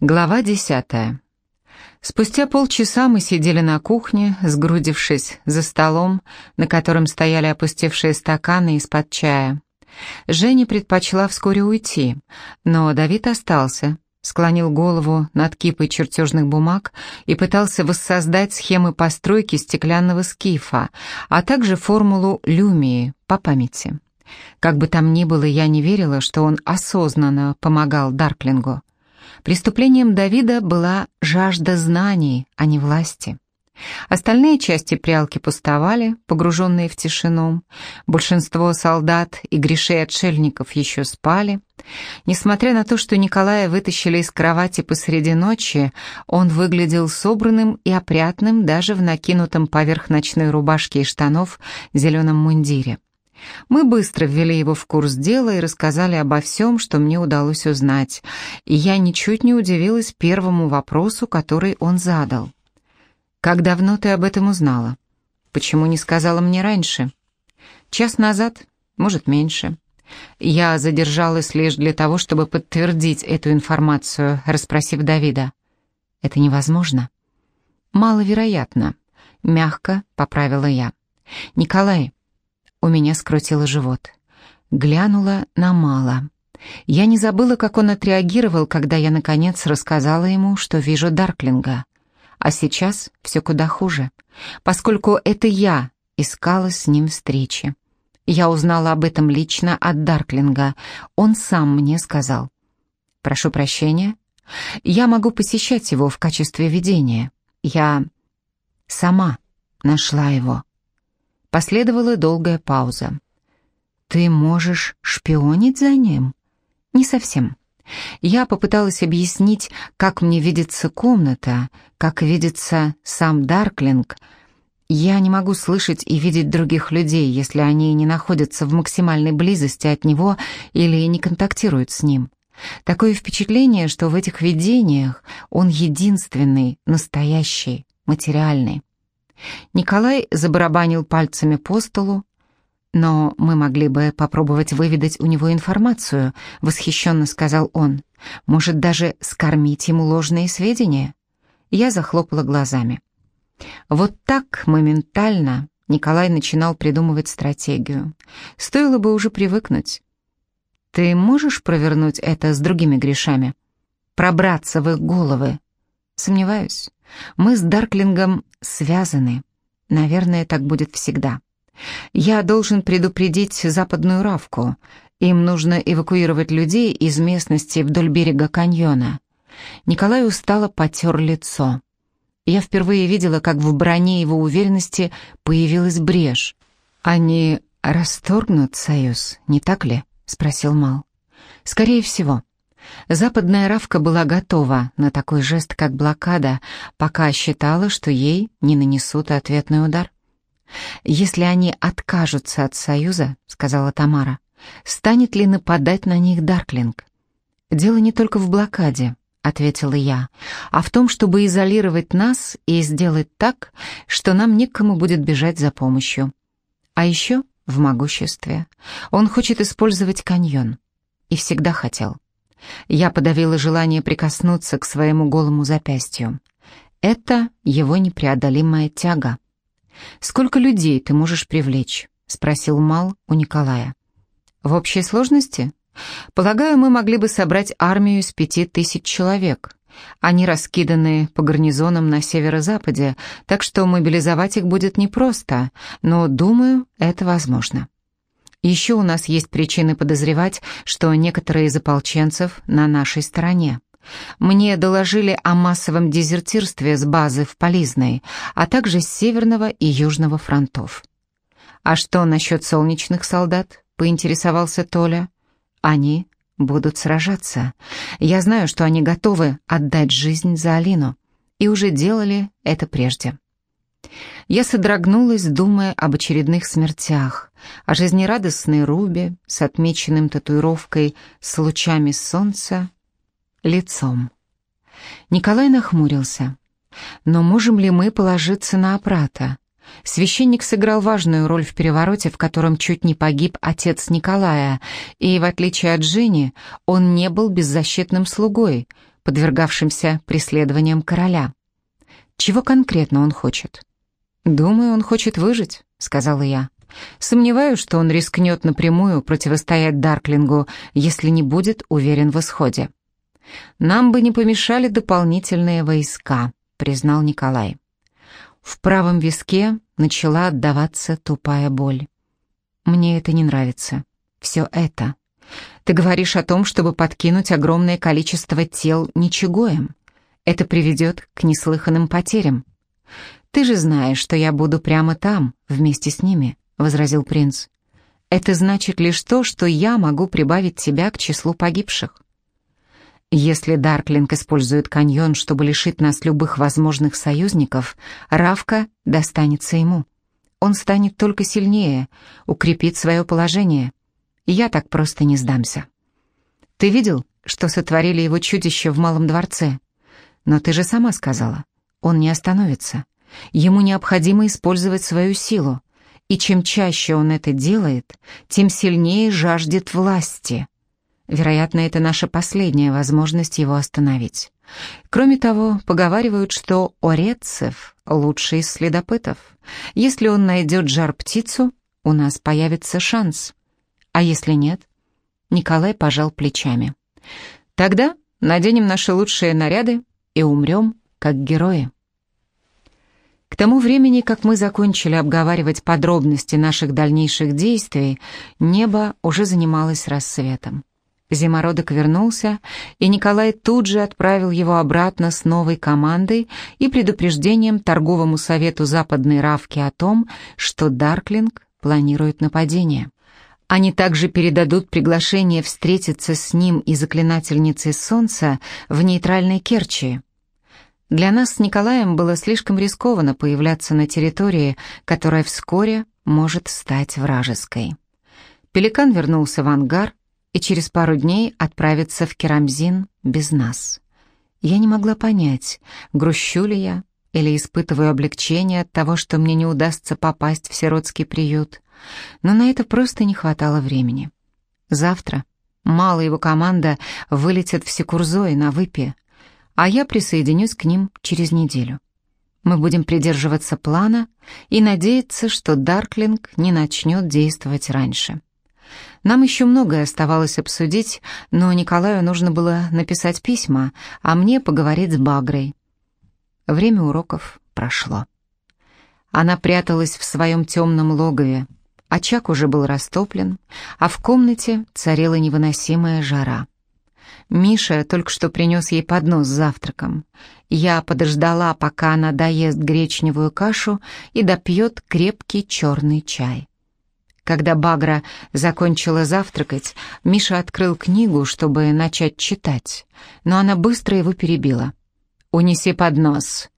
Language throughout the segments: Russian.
Глава десятая. Спустя полчаса мы сидели на кухне, сгрудившись за столом, на котором стояли опустевшие стаканы из-под чая. Женя предпочла вскоре уйти, но Давид остался, склонил голову над кипой чертежных бумаг и пытался воссоздать схемы постройки стеклянного скифа, а также формулу люмии по памяти. Как бы там ни было, я не верила, что он осознанно помогал Дарклингу. Преступлением Давида была жажда знаний, а не власти. Остальные части прялки пустовали, погруженные в тишину. Большинство солдат и грешей-отшельников еще спали. Несмотря на то, что Николая вытащили из кровати посреди ночи, он выглядел собранным и опрятным даже в накинутом поверх ночной рубашки и штанов зеленом мундире. Мы быстро ввели его в курс дела и рассказали обо всем, что мне удалось узнать, и я ничуть не удивилась первому вопросу, который он задал. «Как давно ты об этом узнала? Почему не сказала мне раньше?» «Час назад, может, меньше». Я задержалась лишь для того, чтобы подтвердить эту информацию, расспросив Давида. «Это невозможно?» «Маловероятно», — мягко поправила я. «Николай, у меня скрутило живот. Глянула на Мала. Я не забыла, как он отреагировал, когда я, наконец, рассказала ему, что вижу Дарклинга. А сейчас все куда хуже, поскольку это я искала с ним встречи. Я узнала об этом лично от Дарклинга. Он сам мне сказал. «Прошу прощения. Я могу посещать его в качестве видения. Я сама нашла его». Последовала долгая пауза. «Ты можешь шпионить за ним?» «Не совсем. Я попыталась объяснить, как мне видится комната, как видится сам Дарклинг. Я не могу слышать и видеть других людей, если они не находятся в максимальной близости от него или не контактируют с ним. Такое впечатление, что в этих видениях он единственный, настоящий, материальный. Николай забарабанил пальцами по столу. «Но мы могли бы попробовать выведать у него информацию», — восхищенно сказал он. «Может, даже скормить ему ложные сведения?» Я захлопала глазами. Вот так, моментально, Николай начинал придумывать стратегию. Стоило бы уже привыкнуть. «Ты можешь провернуть это с другими грешами? Пробраться в их головы?» «Сомневаюсь. Мы с Дарклингом связаны. Наверное, так будет всегда. Я должен предупредить западную Равку. Им нужно эвакуировать людей из местности вдоль берега каньона. Николай устало потер лицо. Я впервые видела, как в броне его уверенности появилась брешь. «Они расторгнут союз, не так ли?» — спросил Мал. «Скорее всего. Западная Равка была готова на такой жест, как блокада, пока считала, что ей не нанесут ответный удар. «Если они откажутся от союза», — сказала Тамара, — «станет ли нападать на них Дарклинг?» «Дело не только в блокаде», — ответила я, «а в том, чтобы изолировать нас и сделать так, что нам некому будет бежать за помощью. А еще в могуществе. Он хочет использовать каньон. И всегда хотел». Я подавила желание прикоснуться к своему голому запястью. Это его непреодолимая тяга. «Сколько людей ты можешь привлечь?» — спросил Мал у Николая. «В общей сложности? Полагаю, мы могли бы собрать армию из пяти тысяч человек. Они раскиданы по гарнизонам на северо-западе, так что мобилизовать их будет непросто, но, думаю, это возможно». Еще у нас есть причины подозревать, что некоторые из ополченцев на нашей стороне. Мне доложили о массовом дезертирстве с базы в Полизной, а также с Северного и Южного фронтов. «А что насчет солнечных солдат?» — поинтересовался Толя. «Они будут сражаться. Я знаю, что они готовы отдать жизнь за Алину, и уже делали это прежде». Я содрогнулась, думая об очередных смертях, о жизнерадостной Рубе с отмеченным татуировкой с лучами солнца лицом. Николай нахмурился. «Но можем ли мы положиться на опрата?» Священник сыграл важную роль в перевороте, в котором чуть не погиб отец Николая, и, в отличие от Жени, он не был беззащитным слугой, подвергавшимся преследованиям короля. Чего конкретно он хочет? «Думаю, он хочет выжить», — сказала я. «Сомневаюсь, что он рискнет напрямую противостоять Дарклингу, если не будет уверен в исходе». «Нам бы не помешали дополнительные войска», — признал Николай. В правом виске начала отдаваться тупая боль. «Мне это не нравится. Все это. Ты говоришь о том, чтобы подкинуть огромное количество тел ничегоем. Это приведет к неслыханным потерям. Ты же знаешь, что я буду прямо там, вместе с ними», — возразил принц. «Это значит лишь то, что я могу прибавить тебя к числу погибших. Если Дарклинг использует каньон, чтобы лишить нас любых возможных союзников, Равка достанется ему. Он станет только сильнее, укрепит свое положение. Я так просто не сдамся. Ты видел, что сотворили его чудища в Малом дворце? Но ты же сама сказала, он не остановится. Ему необходимо использовать свою силу. И чем чаще он это делает, тем сильнее жаждет власти. Вероятно, это наша последняя возможность его остановить. Кроме того, поговаривают, что Орецев — лучший из следопытов. Если он найдет жар-птицу, у нас появится шанс. А если нет? Николай пожал плечами. Тогда наденем наши лучшие наряды и умрем, как герои. К тому времени, как мы закончили обговаривать подробности наших дальнейших действий, небо уже занималось рассветом. Зимородок вернулся, и Николай тут же отправил его обратно с новой командой и предупреждением торговому совету Западной Равки о том, что Дарклинг планирует нападение. Они также передадут приглашение встретиться с ним и заклинательницей Солнца в нейтральной Керчи. Для нас с Николаем было слишком рискованно появляться на территории, которая вскоре может стать вражеской. Пеликан вернулся в ангар, и через пару дней отправится в Керамзин без нас. Я не могла понять, грущу ли я или испытываю облегчение от того, что мне не удастся попасть в сиротский приют, но на это просто не хватало времени. Завтра Мало его команда вылетит в Секурзой на выпе, а я присоединюсь к ним через неделю. Мы будем придерживаться плана и надеяться, что Дарклинг не начнет действовать раньше. Нам еще многое оставалось обсудить, но Николаю нужно было написать письма, а мне поговорить с Багрой. Время уроков прошло. Она пряталась в своем темном логове. Очаг уже был растоплен, а в комнате царила невыносимая жара. Миша только что принес ей поднос с завтраком. Я подождала, пока она доест гречневую кашу и допьет крепкий черный чай. Когда Багра закончила завтракать, Миша открыл книгу, чтобы начать читать, но она быстро его перебила. «Унеси поднос.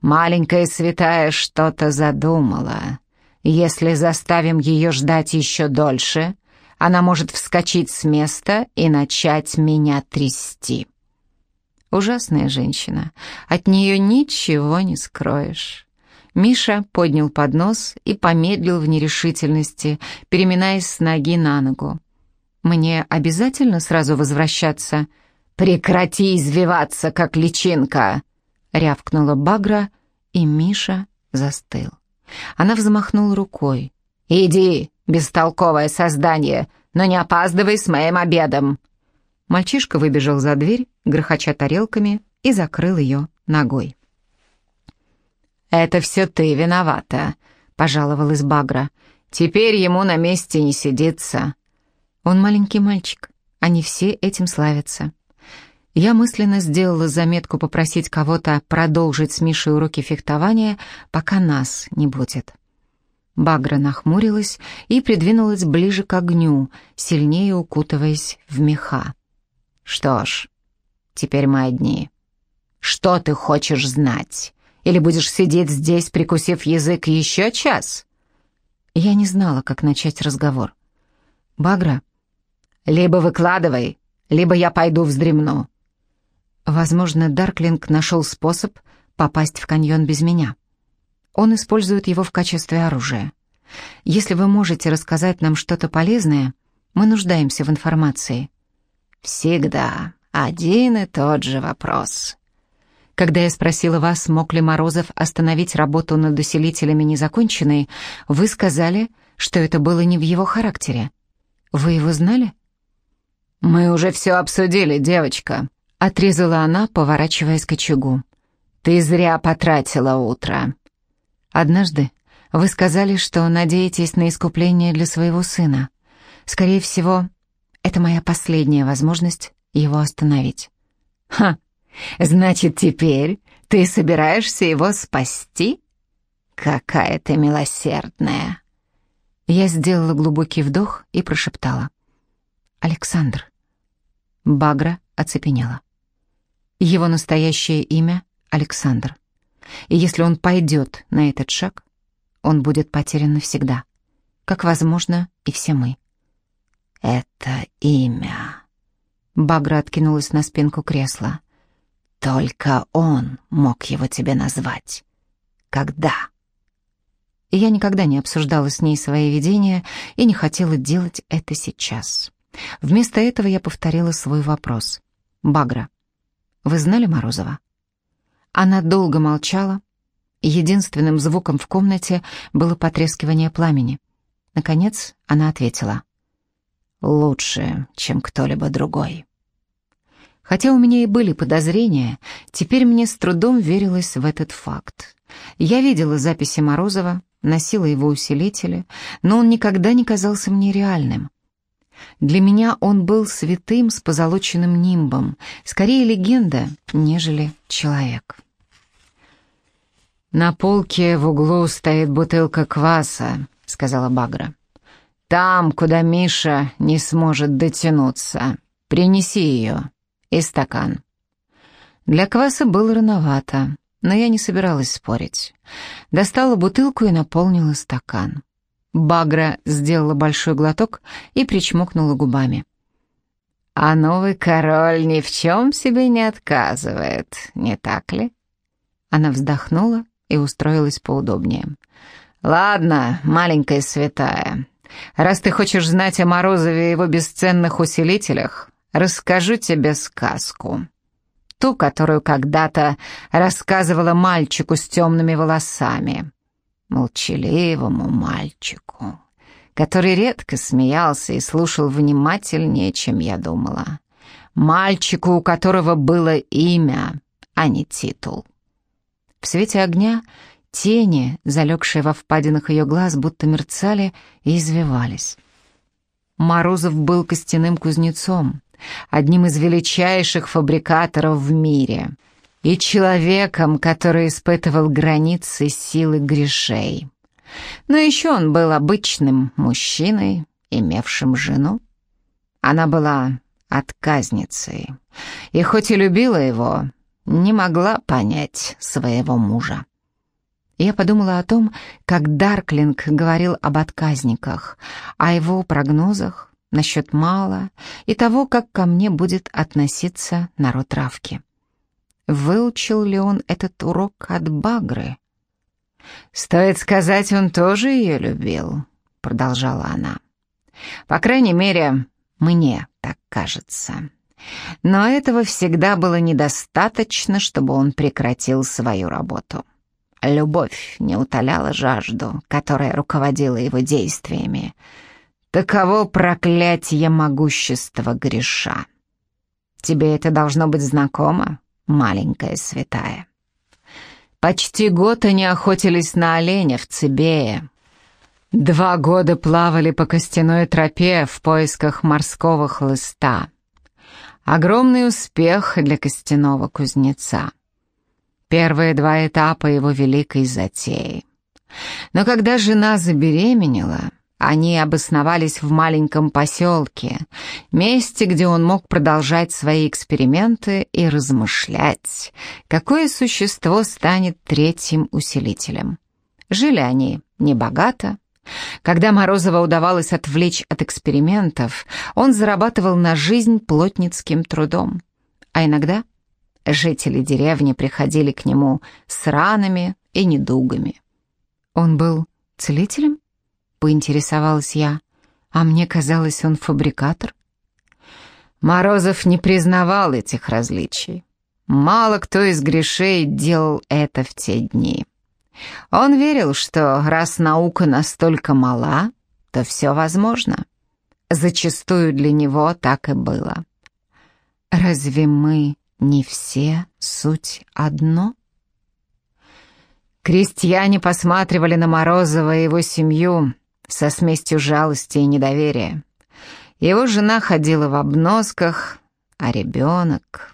Маленькая святая что-то задумала. Если заставим ее ждать еще дольше, она может вскочить с места и начать меня трясти». Ужасная женщина, от нее ничего не скроешь. Миша поднял поднос и помедлил в нерешительности, переминаясь с ноги на ногу. «Мне обязательно сразу возвращаться?» «Прекрати извиваться, как личинка!» — рявкнула Багра, и Миша застыл. Она взмахнула рукой. «Иди, бестолковое создание, но не опаздывай с моим обедом!» Мальчишка выбежал за дверь, грохоча тарелками, и закрыл ее ногой. «Это все ты виновата», — пожаловалась Багра. «Теперь ему на месте не сидится». Он маленький мальчик, они все этим славятся. Я мысленно сделала заметку попросить кого-то продолжить с Мишей уроки фехтования, пока нас не будет. Багра нахмурилась и придвинулась ближе к огню, сильнее укутываясь в меха. «Что ж, теперь мы одни. Что ты хочешь знать?» Или будешь сидеть здесь, прикусив язык, еще час?» Я не знала, как начать разговор. «Багра?» «Либо выкладывай, либо я пойду вздремну». Возможно, Дарклинг нашел способ попасть в каньон без меня. Он использует его в качестве оружия. Если вы можете рассказать нам что-то полезное, мы нуждаемся в информации. «Всегда», — один и тот же вопрос. Когда я спросила вас, мог ли Морозов остановить работу над усилителями незаконченной, вы сказали, что это было не в его характере. Вы его знали? «Мы уже все обсудили, девочка», — отрезала она, поворачиваясь к очагу. «Ты зря потратила утро». «Однажды вы сказали, что надеетесь на искупление для своего сына. Скорее всего, это моя последняя возможность его остановить». «Ха! Значит, теперь ты собираешься его спасти? Какая ты милосердная!» Я сделала глубокий вдох и прошептала. «Александр». Багра оцепенела. Его настоящее имя — Александр. И если он пойдет на этот шаг, он будет потерян навсегда, как, возможно, и все мы. «Это имя...» Багра откинулась на спинку кресла. «Только он мог его тебе назвать. Когда?» Я никогда не обсуждала с ней свои видения и не хотела делать это сейчас. Вместо этого я повторила свой вопрос. «Багра, вы знали Морозова?» Она долго молчала. Единственным звуком в комнате было потрескивание пламени. Наконец она ответила. «Лучше, чем кто-либо другой». Хотя у меня и были подозрения, теперь мне с трудом верилось в этот факт. Я видела записи Морозова, носила его усилители, но он никогда не казался мне реальным. Для меня он был святым с позолоченным нимбом, скорее легенда, нежели человек. «На полке в углу стоит бутылка кваса», — сказала Багра. «Там, куда Миша не сможет дотянуться. Принеси ее и стакан». Для кваса было рановато, но я не собиралась спорить. Достала бутылку и наполнила стакан. Багра сделала большой глоток и причмокнула губами. «А новый король ни в чем себе не отказывает, не так ли?» Она вздохнула и устроилась поудобнее. «Ладно, маленькая святая, раз ты хочешь знать о Морозове и его бесценных усилителях, расскажу тебе сказку. Ту, которую когда-то рассказывала мальчику с темными волосами молчаливому мальчику, который редко смеялся и слушал внимательнее, чем я думала. Мальчику, у которого было имя, а не титул. В свете огня тени, залегшие во впадинах ее глаз, будто мерцали и извивались. Морозов был костяным кузнецом, одним из величайших фабрикаторов в мире — и человеком, который испытывал границы силы грешей. Но еще он был обычным мужчиной, имевшим жену. Она была отказницей, и хоть и любила его, не могла понять своего мужа. Я подумала о том, как Дарклинг говорил об отказниках, о его прогнозах насчет мало и того, как ко мне будет относиться народ Равки. Выучил ли он этот урок от Багры? «Стоит сказать, он тоже ее любил», — продолжала она. «По крайней мере, мне так кажется. Но этого всегда было недостаточно, чтобы он прекратил свою работу. Любовь не утоляла жажду, которая руководила его действиями. Таково проклятие могущества греша. Тебе это должно быть знакомо?» маленькая святая. Почти год они охотились на оленя в Цибее. Два года плавали по костяной тропе в поисках морского хлыста. Огромный успех для костяного кузнеца. Первые два этапа его великой затеи. Но когда жена забеременела, они обосновались в маленьком поселке, месте, где он мог продолжать свои эксперименты и размышлять, какое существо станет третьим усилителем. Жили они небогато. Когда Морозова удавалось отвлечь от экспериментов, он зарабатывал на жизнь плотницким трудом. А иногда жители деревни приходили к нему с ранами и недугами. Он был целителем? поинтересовалась я. А мне казалось, он фабрикатор. Морозов не признавал этих различий. Мало кто из грешей делал это в те дни. Он верил, что раз наука настолько мала, то все возможно. Зачастую для него так и было. Разве мы не все суть одно? Крестьяне посматривали на Морозова и его семью со смесью жалости и недоверия. Его жена ходила в обносках, а ребенок...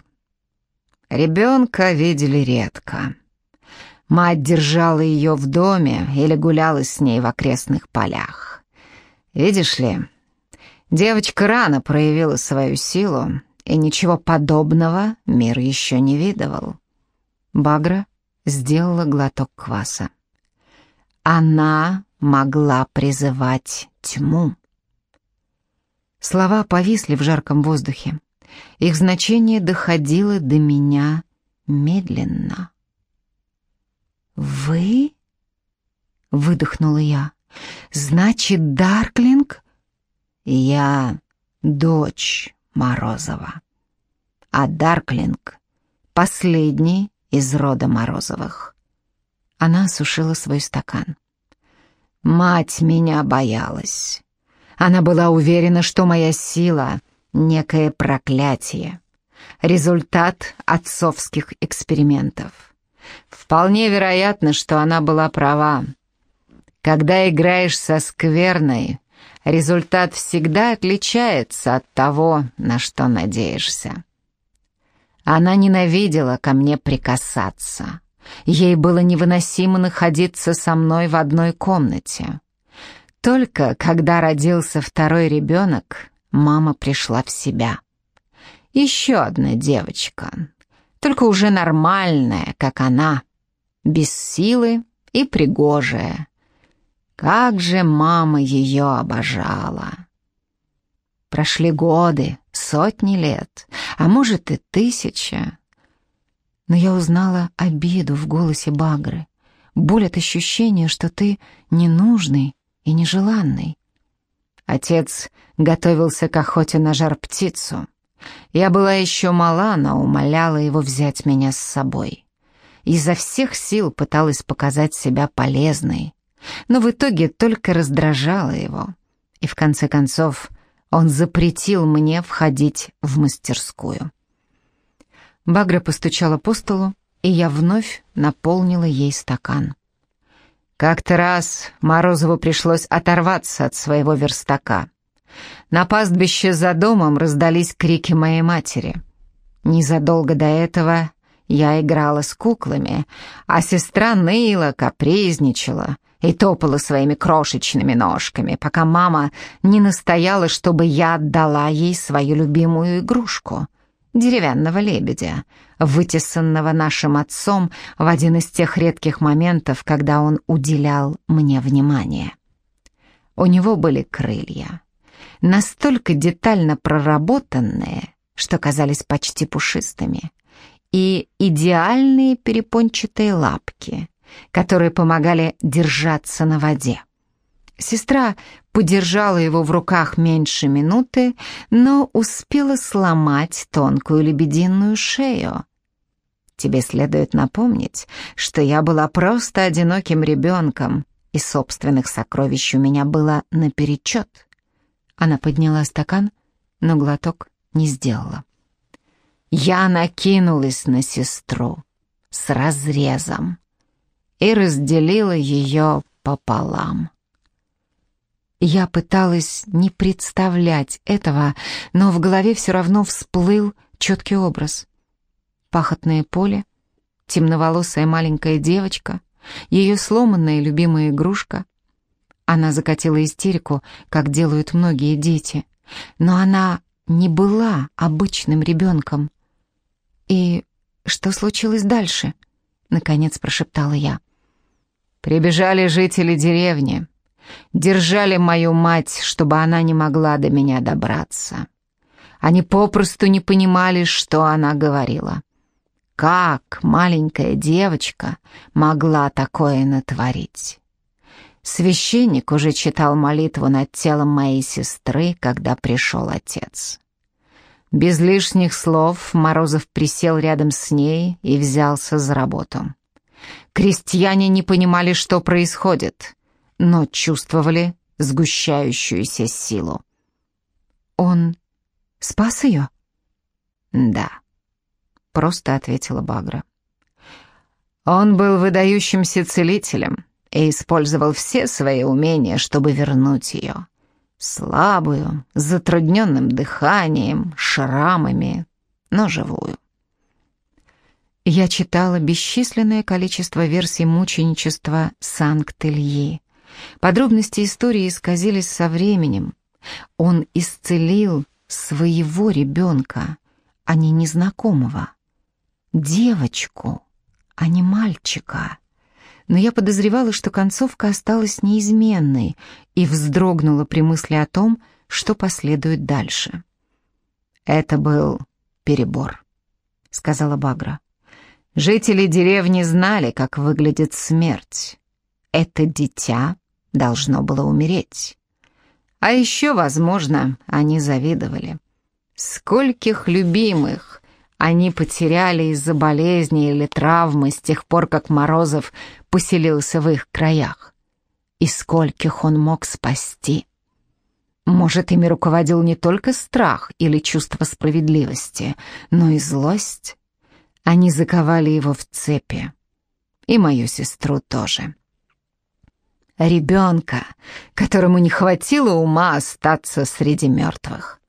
Ребенка видели редко. Мать держала ее в доме или гуляла с ней в окрестных полях. Видишь ли, девочка рано проявила свою силу, и ничего подобного мир еще не видывал. Багра сделала глоток кваса. Она могла призывать тьму. Слова повисли в жарком воздухе. Их значение доходило до меня медленно. «Вы?» — выдохнула я. «Значит, Дарклинг?» «Я дочь Морозова, а Дарклинг — последний из рода Морозовых». Она осушила свой стакан. «Мать меня боялась. Она была уверена, что моя сила — некое проклятие, результат отцовских экспериментов. Вполне вероятно, что она была права. Когда играешь со скверной, результат всегда отличается от того, на что надеешься. Она ненавидела ко мне прикасаться. Ей было невыносимо находиться со мной в одной комнате. Только когда родился второй ребенок, мама пришла в себя. Еще одна девочка, только уже нормальная, как она, без силы и пригожая. Как же мама ее обожала! Прошли годы, сотни лет, а может и тысяча. Но я узнала обиду в голосе Багры, боль от ощущения, что ты ненужный, и нежеланный. Отец готовился к охоте на жар-птицу. Я была еще мала, но умоляла его взять меня с собой. Изо всех сил пыталась показать себя полезной, но в итоге только раздражала его. И в конце концов он запретил мне входить в мастерскую. Багра постучала по столу, и я вновь наполнила ей стакан. Как-то раз Морозову пришлось оторваться от своего верстака. На пастбище за домом раздались крики моей матери. Незадолго до этого я играла с куклами, а сестра ныла, капризничала и топала своими крошечными ножками, пока мама не настояла, чтобы я отдала ей свою любимую игрушку — деревянного лебедя, вытесанного нашим отцом в один из тех редких моментов, когда он уделял мне внимание. У него были крылья, настолько детально проработанные, что казались почти пушистыми, и идеальные перепончатые лапки, которые помогали держаться на воде. Сестра подержала его в руках меньше минуты, но успела сломать тонкую лебединую шею. Тебе следует напомнить, что я была просто одиноким ребенком, и собственных сокровищ у меня было наперечет. Она подняла стакан, но глоток не сделала. Я накинулась на сестру с разрезом и разделила ее пополам. Я пыталась не представлять этого, но в голове все равно всплыл четкий образ. Пахотное поле, темноволосая маленькая девочка, ее сломанная любимая игрушка. Она закатила истерику, как делают многие дети, но она не была обычным ребенком. «И что случилось дальше?» — наконец прошептала я. «Прибежали жители деревни», держали мою мать, чтобы она не могла до меня добраться. Они попросту не понимали, что она говорила. Как маленькая девочка могла такое натворить? Священник уже читал молитву над телом моей сестры, когда пришел отец. Без лишних слов Морозов присел рядом с ней и взялся за работу. Крестьяне не понимали, что происходит, но чувствовали сгущающуюся силу. «Он спас ее?» «Да», — просто ответила Багра. Он был выдающимся целителем и использовал все свои умения, чтобы вернуть ее. Слабую, с затрудненным дыханием, шрамами, но живую. Я читала бесчисленное количество версий мученичества Санкт-Ильи. Подробности истории исказились со временем. Он исцелил своего ребенка, а не незнакомого. Девочку, а не мальчика но я подозревала, что концовка осталась неизменной и вздрогнула при мысли о том, что последует дальше. «Это был перебор», — сказала Багра. «Жители деревни знали, как выглядит смерть. Это дитя должно было умереть. А еще, возможно, они завидовали. Скольких любимых, они потеряли из-за болезни или травмы с тех пор, как Морозов поселился в их краях. И скольких он мог спасти. Может, ими руководил не только страх или чувство справедливости, но и злость. Они заковали его в цепи. И мою сестру тоже. Ребенка, которому не хватило ума остаться среди мертвых.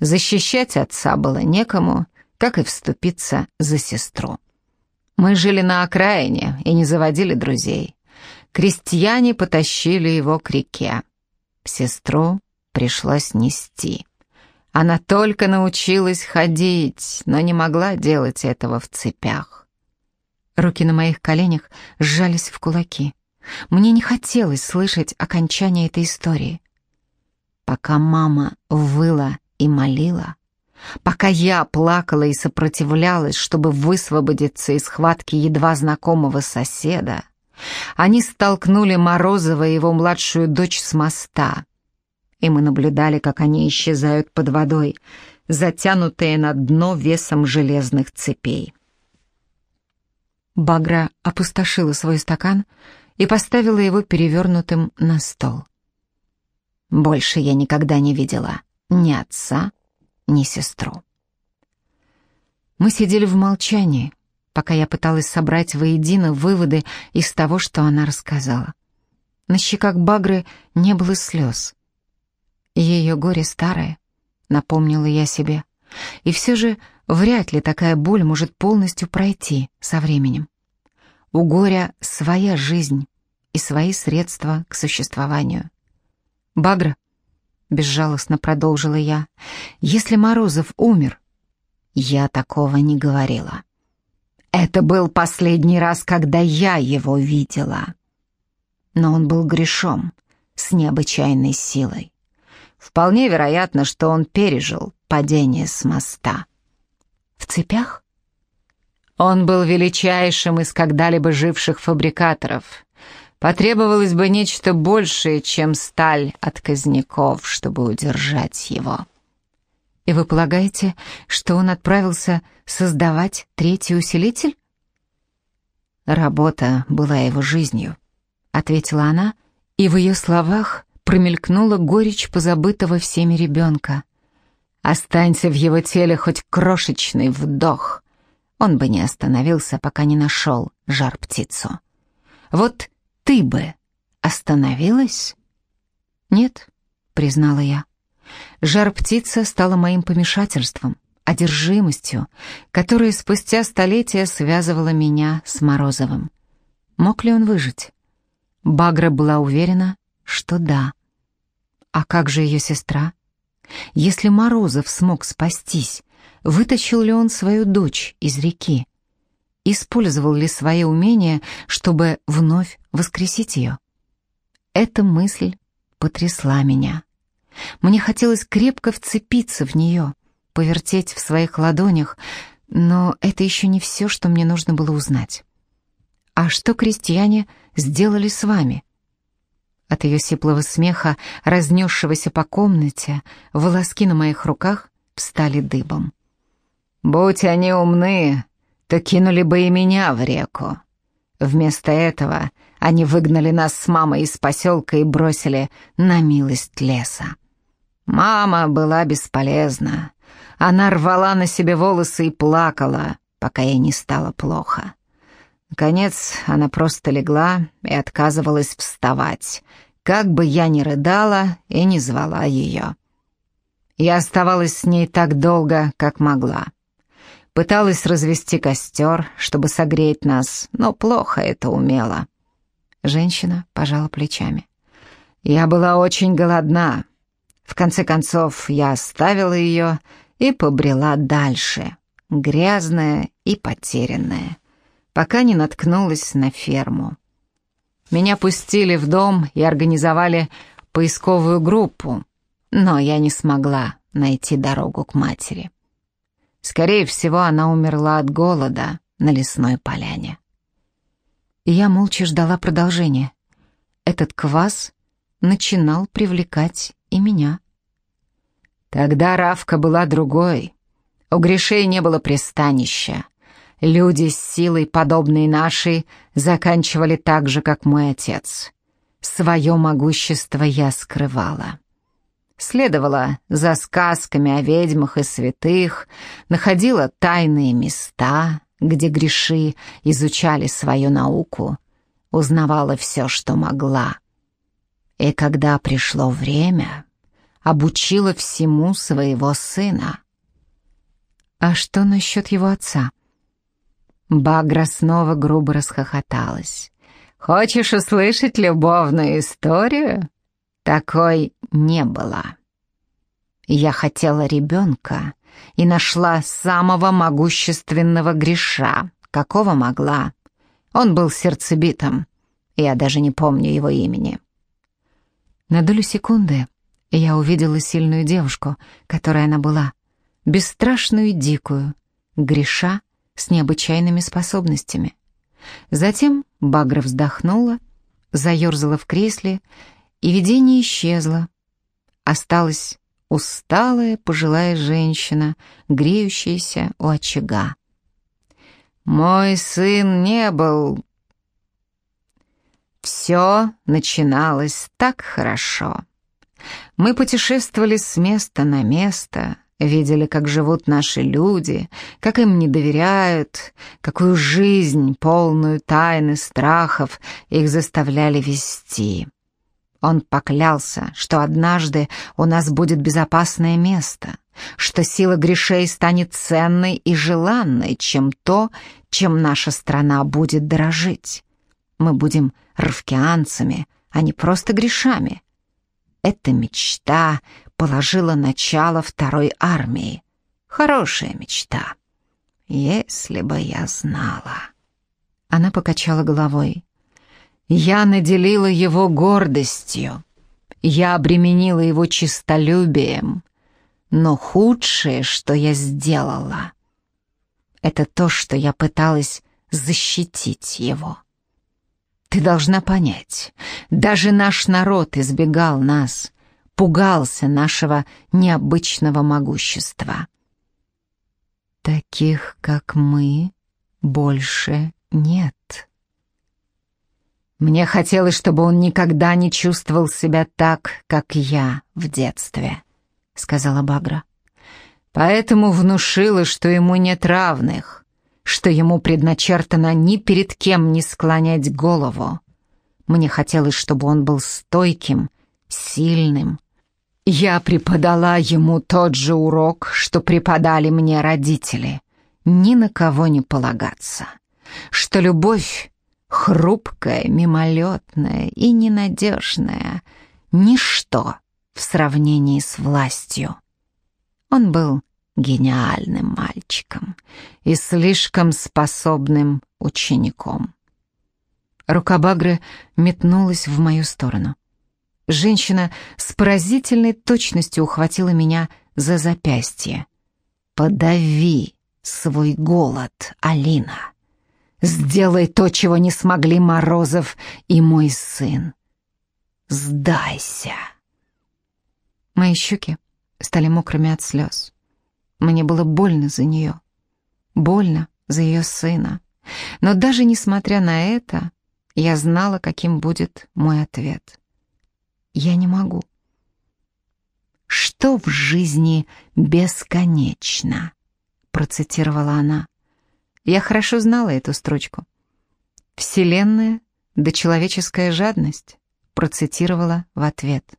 Защищать отца было некому, как и вступиться за сестру. Мы жили на окраине и не заводили друзей. Крестьяне потащили его к реке. Сестру пришлось нести. Она только научилась ходить, но не могла делать этого в цепях. Руки на моих коленях сжались в кулаки. Мне не хотелось слышать окончание этой истории. Пока мама выла и молила, Пока я плакала и сопротивлялась, чтобы высвободиться из схватки едва знакомого соседа, они столкнули Морозова и его младшую дочь с моста, и мы наблюдали, как они исчезают под водой, затянутые на дно весом железных цепей. Багра опустошила свой стакан и поставила его перевернутым на стол. Больше я никогда не видела ни отца, ни сестру. Мы сидели в молчании, пока я пыталась собрать воедино выводы из того, что она рассказала. На щеках Багры не было слез. Ее горе старое, напомнила я себе. И все же вряд ли такая боль может полностью пройти со временем. У горя своя жизнь и свои средства к существованию. Багра — безжалостно продолжила я. Если Морозов умер, я такого не говорила. Это был последний раз, когда я его видела. Но он был грешом, с необычайной силой. Вполне вероятно, что он пережил падение с моста. В цепях? Он был величайшим из когда-либо живших фабрикаторов. Потребовалось бы нечто большее, чем сталь отказников, чтобы удержать его. И вы полагаете, что он отправился создавать третий усилитель? Работа была его жизнью, ответила она, и в ее словах промелькнула горечь позабытого всеми ребенка. Останься в его теле хоть крошечный вдох, он бы не остановился, пока не нашел жар-птицу. Вот ты бы остановилась?» «Нет», — признала я. Жар-птица стала моим помешательством, одержимостью, которая спустя столетия связывала меня с Морозовым. Мог ли он выжить? Багра была уверена, что да. А как же ее сестра? Если Морозов смог спастись, вытащил ли он свою дочь из реки? Использовал ли свои умения, чтобы вновь воскресить ее. Эта мысль потрясла меня. Мне хотелось крепко вцепиться в нее, повертеть в своих ладонях, но это еще не все, что мне нужно было узнать. «А что крестьяне сделали с вами?» От ее сиплого смеха, разнесшегося по комнате, волоски на моих руках встали дыбом. «Будь они умны, то кинули бы и меня в реку. Вместо этого они выгнали нас с мамой из поселка и бросили на милость леса. Мама была бесполезна. Она рвала на себе волосы и плакала, пока ей не стало плохо. Наконец, она просто легла и отказывалась вставать, как бы я ни рыдала и не звала ее. Я оставалась с ней так долго, как могла. Пыталась развести костер, чтобы согреть нас, но плохо это умела. Женщина пожала плечами. Я была очень голодна. В конце концов, я оставила ее и побрела дальше, грязная и потерянная, пока не наткнулась на ферму. Меня пустили в дом и организовали поисковую группу, но я не смогла найти дорогу к матери. Скорее всего, она умерла от голода на лесной поляне. И я молча ждала продолжения. Этот квас начинал привлекать и меня. Тогда Равка была другой. У грешей не было пристанища. Люди с силой, подобной нашей, заканчивали так же, как мой отец. Свое могущество я скрывала следовала за сказками о ведьмах и святых, находила тайные места, где греши изучали свою науку, узнавала все, что могла. И когда пришло время, обучила всему своего сына. А что насчет его отца? Багра снова грубо расхохоталась. «Хочешь услышать любовную историю?» Такой не было. Я хотела ребенка и нашла самого могущественного греша, какого могла. Он был сердцебитом, я даже не помню его имени. На долю секунды я увидела сильную девушку, которой она была, бесстрашную и дикую, греша с необычайными способностями. Затем Багра вздохнула, заерзала в кресле и видение исчезло. Осталась усталая пожилая женщина, греющаяся у очага. «Мой сын не был...» Все начиналось так хорошо. Мы путешествовали с места на место, видели, как живут наши люди, как им не доверяют, какую жизнь, полную тайн и страхов, их заставляли вести. Он поклялся, что однажды у нас будет безопасное место, что сила грешей станет ценной и желанной, чем то, чем наша страна будет дорожить. Мы будем рывкианцами, а не просто грешами. Эта мечта положила начало второй армии. Хорошая мечта. Если бы я знала. Она покачала головой. Я наделила его гордостью, я обременила его честолюбием, но худшее, что я сделала, это то, что я пыталась защитить его. Ты должна понять, даже наш народ избегал нас, пугался нашего необычного могущества. Таких, как мы, больше нет. Мне хотелось, чтобы он никогда не чувствовал себя так, как я в детстве, сказала Багра. Поэтому внушила, что ему нет равных, что ему предначертано ни перед кем не склонять голову. Мне хотелось, чтобы он был стойким, сильным. Я преподала ему тот же урок, что преподали мне родители. Ни на кого не полагаться. Что любовь хрупкая, мимолетная и ненадежная, ничто в сравнении с властью. Он был гениальным мальчиком и слишком способным учеником. Рука Багры метнулась в мою сторону. Женщина с поразительной точностью ухватила меня за запястье. «Подави свой голод, Алина!» Сделай то, чего не смогли Морозов и мой сын. Сдайся. Мои щеки стали мокрыми от слез. Мне было больно за нее. Больно за ее сына. Но даже несмотря на это, я знала, каким будет мой ответ. Я не могу. «Что в жизни бесконечно?» процитировала она. Я хорошо знала эту строчку. «Вселенная да человеческая жадность», процитировала в ответ.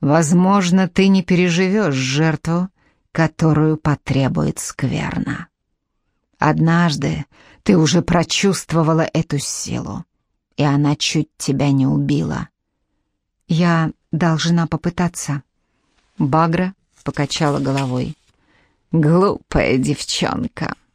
«Возможно, ты не переживешь жертву, которую потребует скверна. Однажды ты уже прочувствовала эту силу, и она чуть тебя не убила. Я должна попытаться». Багра покачала головой. «Глупая девчонка», —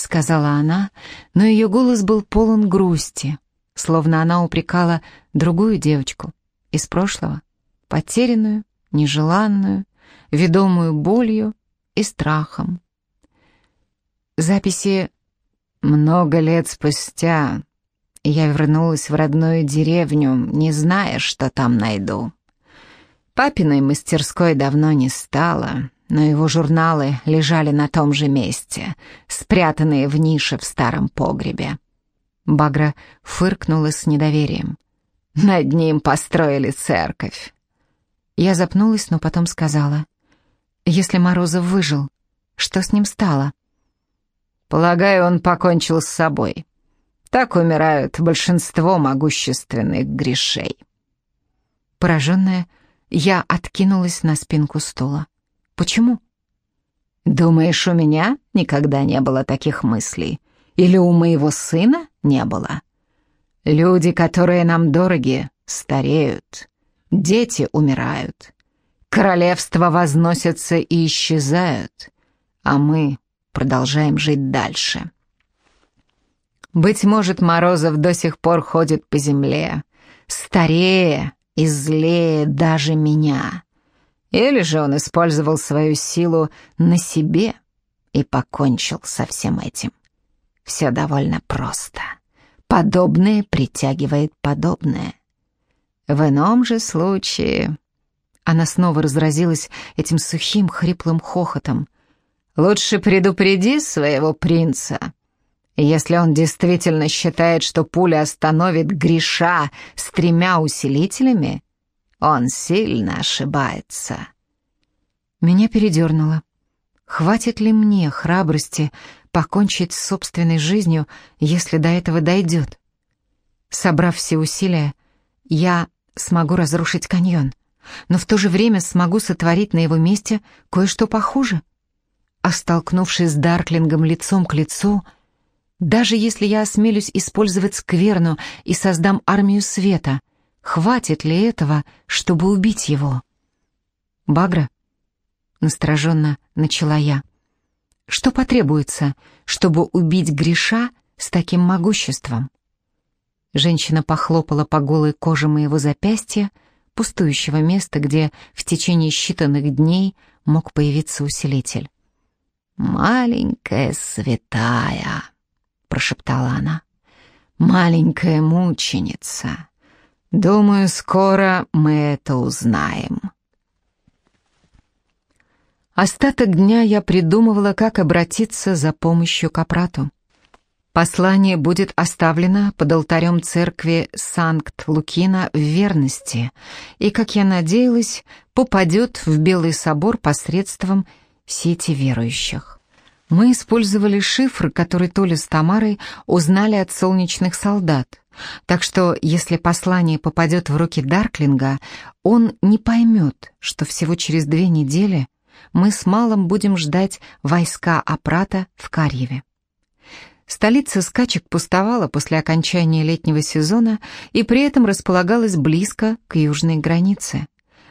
сказала она, но ее голос был полон грусти, словно она упрекала другую девочку из прошлого, потерянную, нежеланную, ведомую болью и страхом. Записи много лет спустя я вернулась в родную деревню, не зная, что там найду. Папиной мастерской давно не стало, но его журналы лежали на том же месте, спрятанные в нише в старом погребе. Багра фыркнула с недоверием. Над ним построили церковь. Я запнулась, но потом сказала. «Если Морозов выжил, что с ним стало?» «Полагаю, он покончил с собой. Так умирают большинство могущественных грешей». Пораженная, я откинулась на спинку стула. «Почему?» «Думаешь, у меня никогда не было таких мыслей? Или у моего сына не было? Люди, которые нам дороги, стареют, дети умирают, королевства возносятся и исчезают, а мы продолжаем жить дальше». Быть может, Морозов до сих пор ходит по земле, старее и злее даже меня. Или же он использовал свою силу на себе и покончил со всем этим. Все довольно просто. Подобное притягивает подобное. В ином же случае... Она снова разразилась этим сухим, хриплым хохотом. «Лучше предупреди своего принца», если он действительно считает, что пуля остановит Гриша с тремя усилителями, он сильно ошибается. Меня передернуло. Хватит ли мне храбрости покончить с собственной жизнью, если до этого дойдет? Собрав все усилия, я смогу разрушить каньон, но в то же время смогу сотворить на его месте кое-что похуже. А столкнувшись с Дарклингом лицом к лицу — даже если я осмелюсь использовать скверну и создам армию света, хватит ли этого, чтобы убить его? Багра, настороженно начала я. Что потребуется, чтобы убить Гриша с таким могуществом? Женщина похлопала по голой коже моего запястья, пустующего места, где в течение считанных дней мог появиться усилитель. «Маленькая святая», — прошептала она. «Маленькая мученица. Думаю, скоро мы это узнаем». Остаток дня я придумывала, как обратиться за помощью к Апрату. Послание будет оставлено под алтарем церкви Санкт-Лукина в верности и, как я надеялась, попадет в Белый собор посредством сети верующих. Мы использовали шифр, который Толя с Тамарой узнали от солнечных солдат. Так что, если послание попадет в руки Дарклинга, он не поймет, что всего через две недели мы с Малом будем ждать войска Апрата в Карьеве. Столица скачек пустовала после окончания летнего сезона и при этом располагалась близко к южной границе.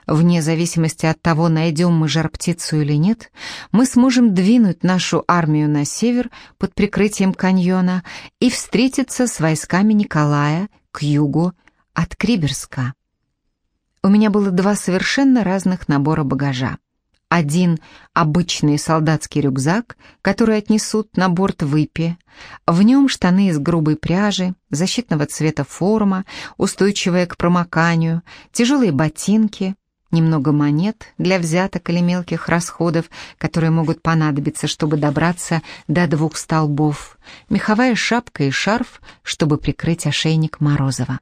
Вне зависимости от того, найдем мы жар-птицу или нет, мы сможем двинуть нашу армию на север под прикрытием каньона и встретиться с войсками Николая к югу от Криберска. У меня было два совершенно разных набора багажа. Один — обычный солдатский рюкзак, который отнесут на борт выпи. В нем штаны из грубой пряжи, защитного цвета форма, устойчивая к промоканию, тяжелые ботинки — немного монет для взяток или мелких расходов, которые могут понадобиться, чтобы добраться до двух столбов, меховая шапка и шарф, чтобы прикрыть ошейник Морозова.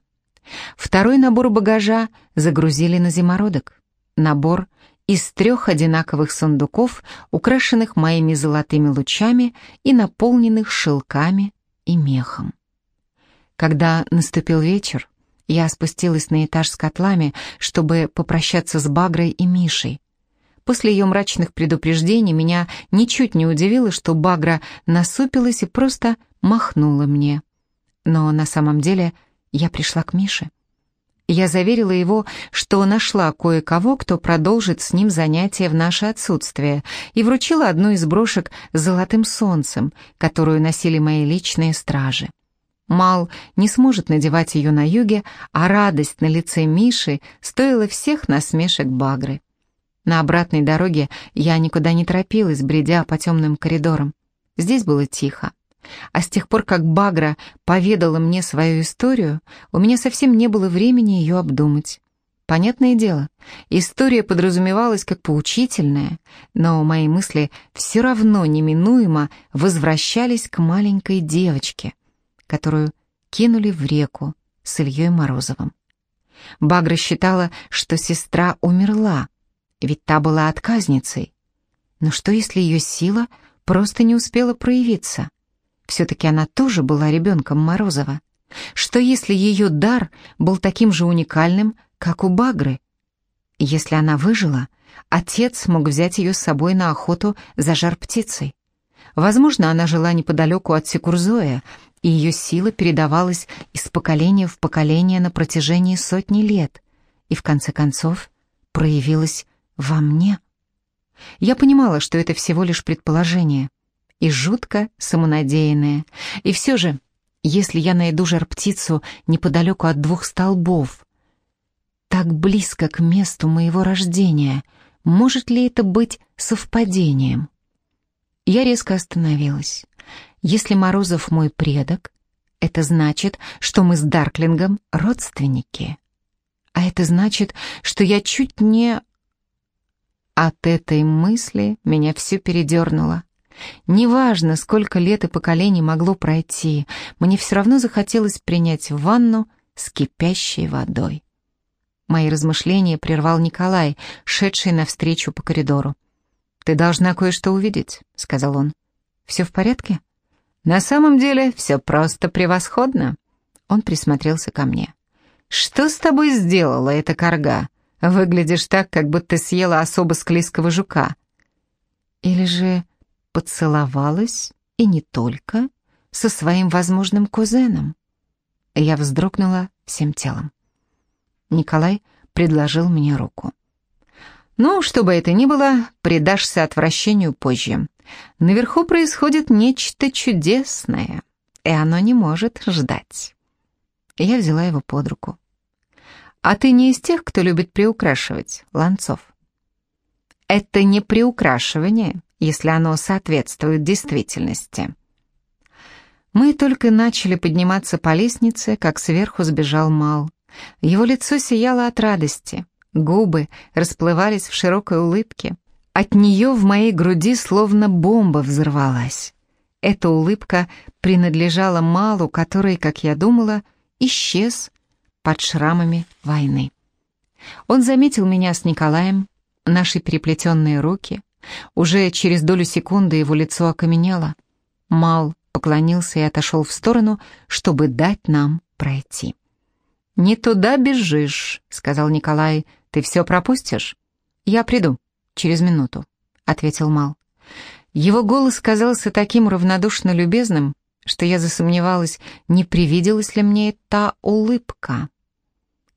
Второй набор багажа загрузили на зимородок. Набор из трех одинаковых сундуков, украшенных моими золотыми лучами и наполненных шелками и мехом. Когда наступил вечер, я спустилась на этаж с котлами, чтобы попрощаться с Багрой и Мишей. После ее мрачных предупреждений меня ничуть не удивило, что Багра насупилась и просто махнула мне. Но на самом деле я пришла к Мише. Я заверила его, что нашла кое-кого, кто продолжит с ним занятия в наше отсутствие, и вручила одну из брошек с золотым солнцем, которую носили мои личные стражи. Мал не сможет надевать ее на юге, а радость на лице Миши стоила всех насмешек Багры. На обратной дороге я никуда не торопилась, бредя по темным коридорам. Здесь было тихо. А с тех пор, как Багра поведала мне свою историю, у меня совсем не было времени ее обдумать. Понятное дело, история подразумевалась как поучительная, но мои мысли все равно неминуемо возвращались к маленькой девочке — которую кинули в реку с Ильей Морозовым. Багра считала, что сестра умерла, ведь та была отказницей. Но что, если ее сила просто не успела проявиться? Все-таки она тоже была ребенком Морозова. Что, если ее дар был таким же уникальным, как у Багры? Если она выжила, отец мог взять ее с собой на охоту за жар-птицей. Возможно, она жила неподалеку от Секурзоя, и ее сила передавалась из поколения в поколение на протяжении сотни лет и в конце концов проявилась во мне. Я понимала, что это всего лишь предположение и жутко самонадеянное. И все же, если я найду жар-птицу неподалеку от двух столбов, так близко к месту моего рождения, может ли это быть совпадением? Я резко остановилась. Если Морозов мой предок, это значит, что мы с Дарклингом родственники. А это значит, что я чуть не... От этой мысли меня все передернуло. Неважно, сколько лет и поколений могло пройти, мне все равно захотелось принять ванну с кипящей водой. Мои размышления прервал Николай, шедший навстречу по коридору. «Ты должна кое-что увидеть», — сказал он. «Все в порядке?» На самом деле все просто превосходно. Он присмотрелся ко мне. Что с тобой сделала эта корга? Выглядишь так, как будто съела особо склизкого жука. Или же поцеловалась, и не только, со своим возможным кузеном. Я вздрогнула всем телом. Николай предложил мне руку. «Ну, что бы это ни было, предашься отвращению позже. Наверху происходит нечто чудесное, и оно не может ждать. Я взяла его под руку. А ты не из тех, кто любит приукрашивать, Ланцов? Это не приукрашивание, если оно соответствует действительности. Мы только начали подниматься по лестнице, как сверху сбежал Мал. Его лицо сияло от радости, губы расплывались в широкой улыбке. От нее в моей груди словно бомба взорвалась. Эта улыбка принадлежала Малу, который, как я думала, исчез под шрамами войны. Он заметил меня с Николаем, наши переплетенные руки. Уже через долю секунды его лицо окаменело. Мал поклонился и отошел в сторону, чтобы дать нам пройти. «Не туда бежишь», — сказал Николай. «Ты все пропустишь?» «Я приду», через минуту», — ответил Мал. Его голос казался таким равнодушно любезным, что я засомневалась, не привиделась ли мне та улыбка.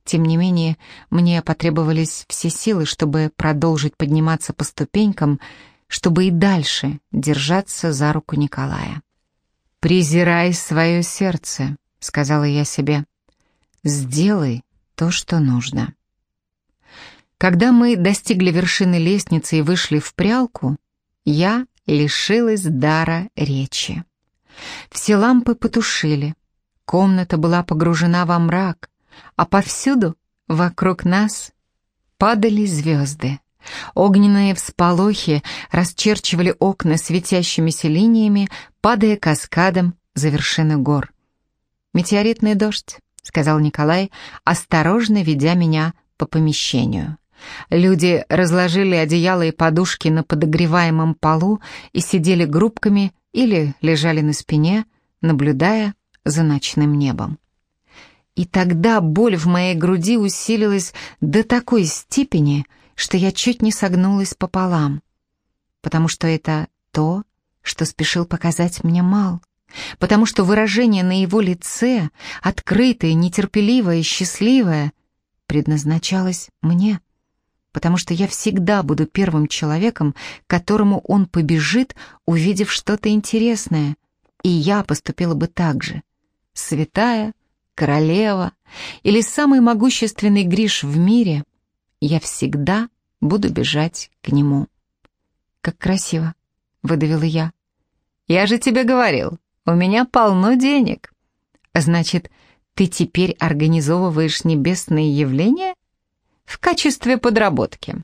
Тем не менее, мне потребовались все силы, чтобы продолжить подниматься по ступенькам, чтобы и дальше держаться за руку Николая. «Презирай свое сердце», — сказала я себе. «Сделай то, что нужно». Когда мы достигли вершины лестницы и вышли в прялку, я лишилась дара речи. Все лампы потушили, комната была погружена во мрак, а повсюду, вокруг нас, Падали звезды. Огненные всполохи расчерчивали окна светящимися линиями, падая каскадом за вершины гор. «Метеоритный дождь», — сказал Николай, осторожно ведя меня по помещению. Люди разложили одеяла и подушки на подогреваемом полу и сидели группками или лежали на спине, наблюдая за ночным небом. И тогда боль в моей груди усилилась до такой степени, что я чуть не согнулась пополам, потому что это то, что спешил показать мне Мал, потому что выражение на его лице, открытое, нетерпеливое, счастливое, предназначалось мне, потому что я всегда буду первым человеком, к которому он побежит, увидев что-то интересное, и я поступила бы так же. Святая, королева или самый могущественный Гриш в мире — я всегда буду бежать к нему. «Как красиво», — выдавила я. «Я же тебе говорил, у меня полно денег». «Значит, ты теперь организовываешь небесные явления?» «В качестве подработки».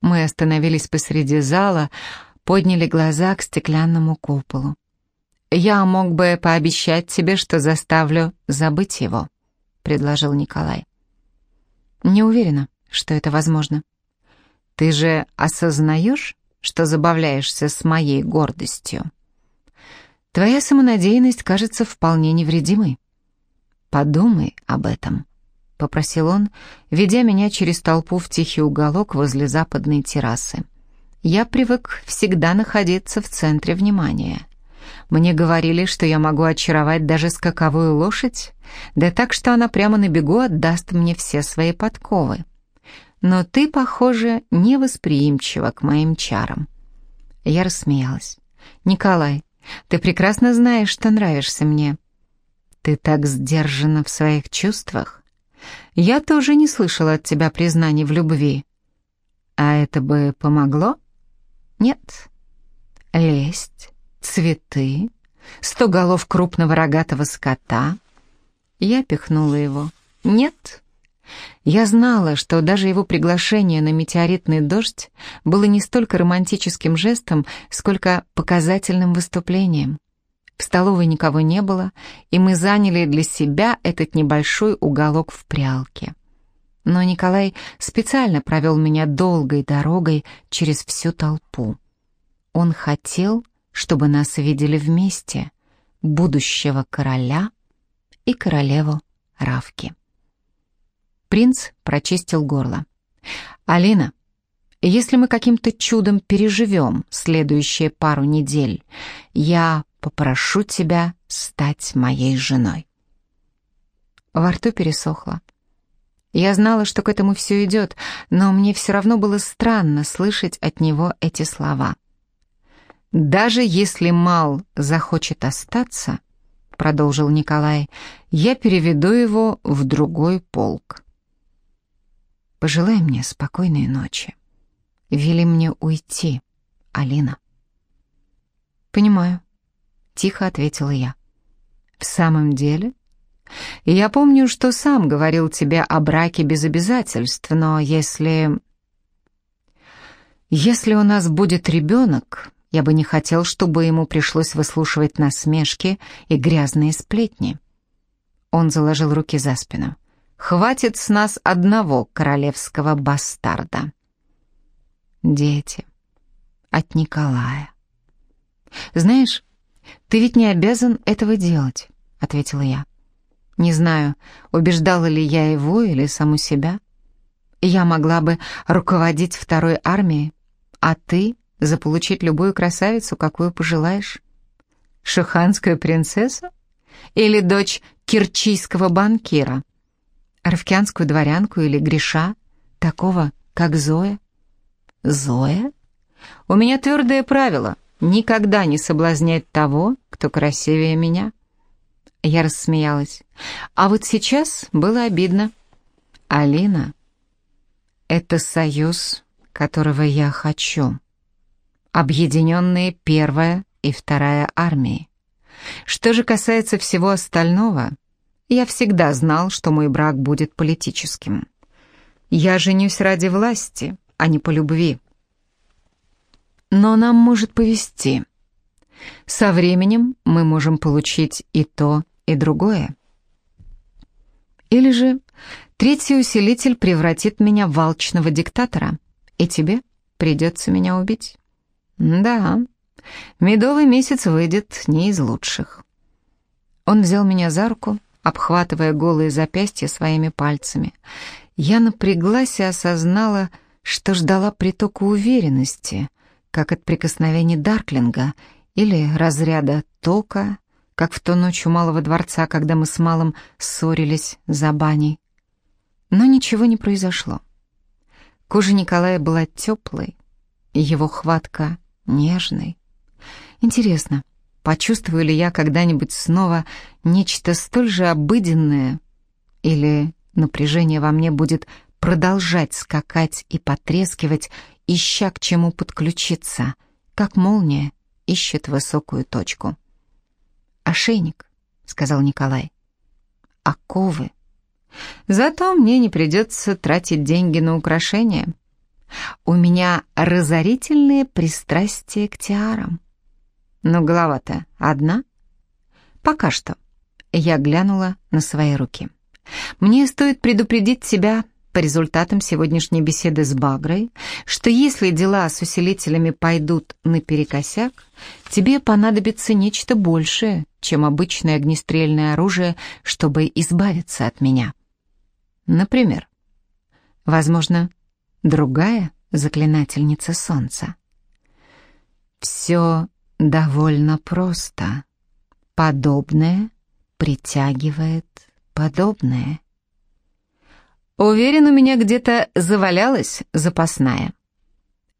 Мы остановились посреди зала, подняли глаза к стеклянному куполу. «Я мог бы пообещать тебе, что заставлю забыть его», — предложил Николай. «Не уверена», что это возможно. Ты же осознаешь, что забавляешься с моей гордостью? Твоя самонадеянность кажется вполне невредимой. Подумай об этом, — попросил он, ведя меня через толпу в тихий уголок возле западной террасы. Я привык всегда находиться в центре внимания. Мне говорили, что я могу очаровать даже скаковую лошадь, да так, что она прямо на бегу отдаст мне все свои подковы но ты, похоже, невосприимчива к моим чарам». Я рассмеялась. «Николай, ты прекрасно знаешь, что нравишься мне. Ты так сдержана в своих чувствах. Я тоже не слышала от тебя признаний в любви. А это бы помогло? Нет. Лесть, цветы, сто голов крупного рогатого скота. Я пихнула его. Нет. Я знала, что даже его приглашение на метеоритный дождь было не столько романтическим жестом, сколько показательным выступлением. В столовой никого не было, и мы заняли для себя этот небольшой уголок в прялке. Но Николай специально провел меня долгой дорогой через всю толпу. Он хотел, чтобы нас видели вместе, будущего короля и королеву Равки. Принц прочистил горло. «Алина, если мы каким-то чудом переживем следующие пару недель, я попрошу тебя стать моей женой». Во рту пересохло. Я знала, что к этому все идет, но мне все равно было странно слышать от него эти слова. «Даже если Мал захочет остаться», — продолжил Николай, — «я переведу его в другой полк». Пожелай мне спокойной ночи. Вели мне уйти, Алина. Понимаю, тихо ответила я. В самом деле? Я помню, что сам говорил тебе о браке без обязательств, но если... Если у нас будет ребенок, я бы не хотел, чтобы ему пришлось выслушивать насмешки и грязные сплетни. Он заложил руки за спину. Хватит с нас одного королевского бастарда. Дети. От Николая. Знаешь, ты ведь не обязан этого делать, ответила я. Не знаю, убеждала ли я его или саму себя. Я могла бы руководить второй армией, а ты заполучить любую красавицу, какую пожелаешь. Шиханскую принцессу? Или дочь кирчийского банкира? Арвкянскую дворянку или Гриша, такого, как Зоя? Зоя? У меня твердое правило — никогда не соблазнять того, кто красивее меня. Я рассмеялась. А вот сейчас было обидно. Алина, это союз, которого я хочу. Объединенные первая и вторая армии. Что же касается всего остального, я всегда знал, что мой брак будет политическим. Я женюсь ради власти, а не по любви. Но нам может повезти. Со временем мы можем получить и то, и другое. Или же третий усилитель превратит меня в алчного диктатора, и тебе придется меня убить. Да, медовый месяц выйдет не из лучших. Он взял меня за руку, обхватывая голые запястья своими пальцами. Я напряглась и осознала, что ждала притока уверенности, как от прикосновений Дарклинга или разряда тока, как в ту ночь у Малого дворца, когда мы с Малым ссорились за баней. Но ничего не произошло. Кожа Николая была теплой, его хватка нежной. Интересно, почувствую ли я когда-нибудь снова нечто столь же обыденное, или напряжение во мне будет продолжать скакать и потрескивать, ища к чему подключиться, как молния ищет высокую точку. «Ошейник», — сказал Николай. «Оковы. Зато мне не придется тратить деньги на украшения. У меня разорительные пристрастия к тиарам. Но голова-то одна. Пока что. Я глянула на свои руки. Мне стоит предупредить себя по результатам сегодняшней беседы с Багрой, что если дела с усилителями пойдут наперекосяк, тебе понадобится нечто большее, чем обычное огнестрельное оружие, чтобы избавиться от меня. Например, возможно, другая заклинательница солнца. Все довольно просто. Подобное притягивает подобное. Уверен, у меня где-то завалялась запасная.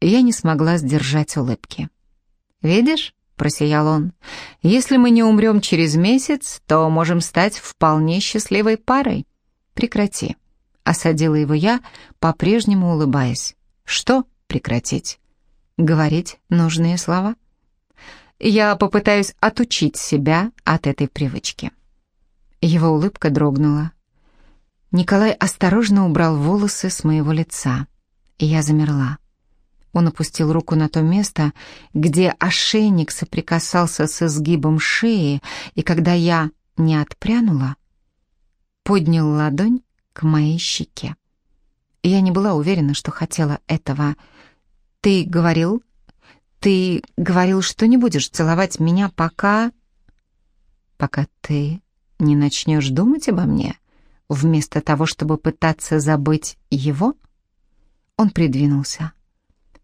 Я не смогла сдержать улыбки. «Видишь?» — просиял он. «Если мы не умрем через месяц, то можем стать вполне счастливой парой. Прекрати». Осадила его я, по-прежнему улыбаясь. «Что прекратить?» «Говорить нужные слова». Я попытаюсь отучить себя от этой привычки. Его улыбка дрогнула. Николай осторожно убрал волосы с моего лица, и я замерла. Он опустил руку на то место, где ошейник соприкасался с изгибом шеи, и когда я не отпрянула, поднял ладонь к моей щеке. Я не была уверена, что хотела этого. «Ты говорил? Ты говорил, что не будешь целовать меня, пока...» «Пока ты не начнешь думать обо мне?» Вместо того, чтобы пытаться забыть его, он придвинулся.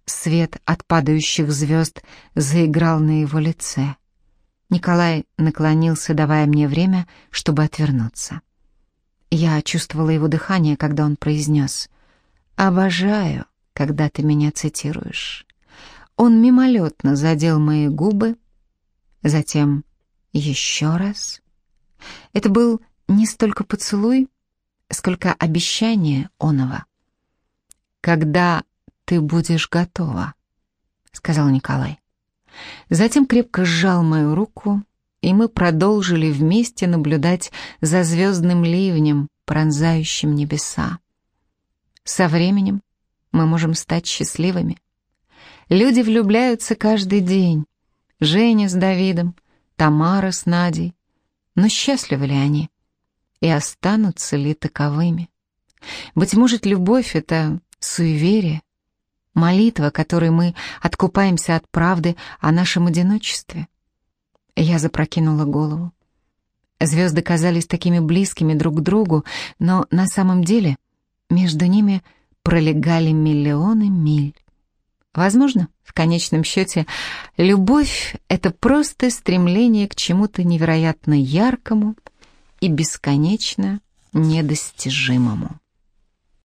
Свет от падающих звезд заиграл на его лице. Николай наклонился, давая мне время, чтобы отвернуться. Я чувствовала его дыхание, когда он произнес «Обожаю, когда ты меня цитируешь». Он мимолетно задел мои губы, затем еще раз. Это был не столько поцелуй, сколько обещание оного. «Когда ты будешь готова», — сказал Николай. Затем крепко сжал мою руку, и мы продолжили вместе наблюдать за звездным ливнем, пронзающим небеса. Со временем мы можем стать счастливыми. Люди влюбляются каждый день. Женя с Давидом, Тамара с Надей. Но счастливы ли они? И останутся ли таковыми. Быть может, любовь — это суеверие, молитва, которой мы откупаемся от правды о нашем одиночестве. Я запрокинула голову. Звезды казались такими близкими друг к другу, но на самом деле между ними пролегали миллионы миль. Возможно, в конечном счете, любовь — это просто стремление к чему-то невероятно яркому, и бесконечно недостижимому.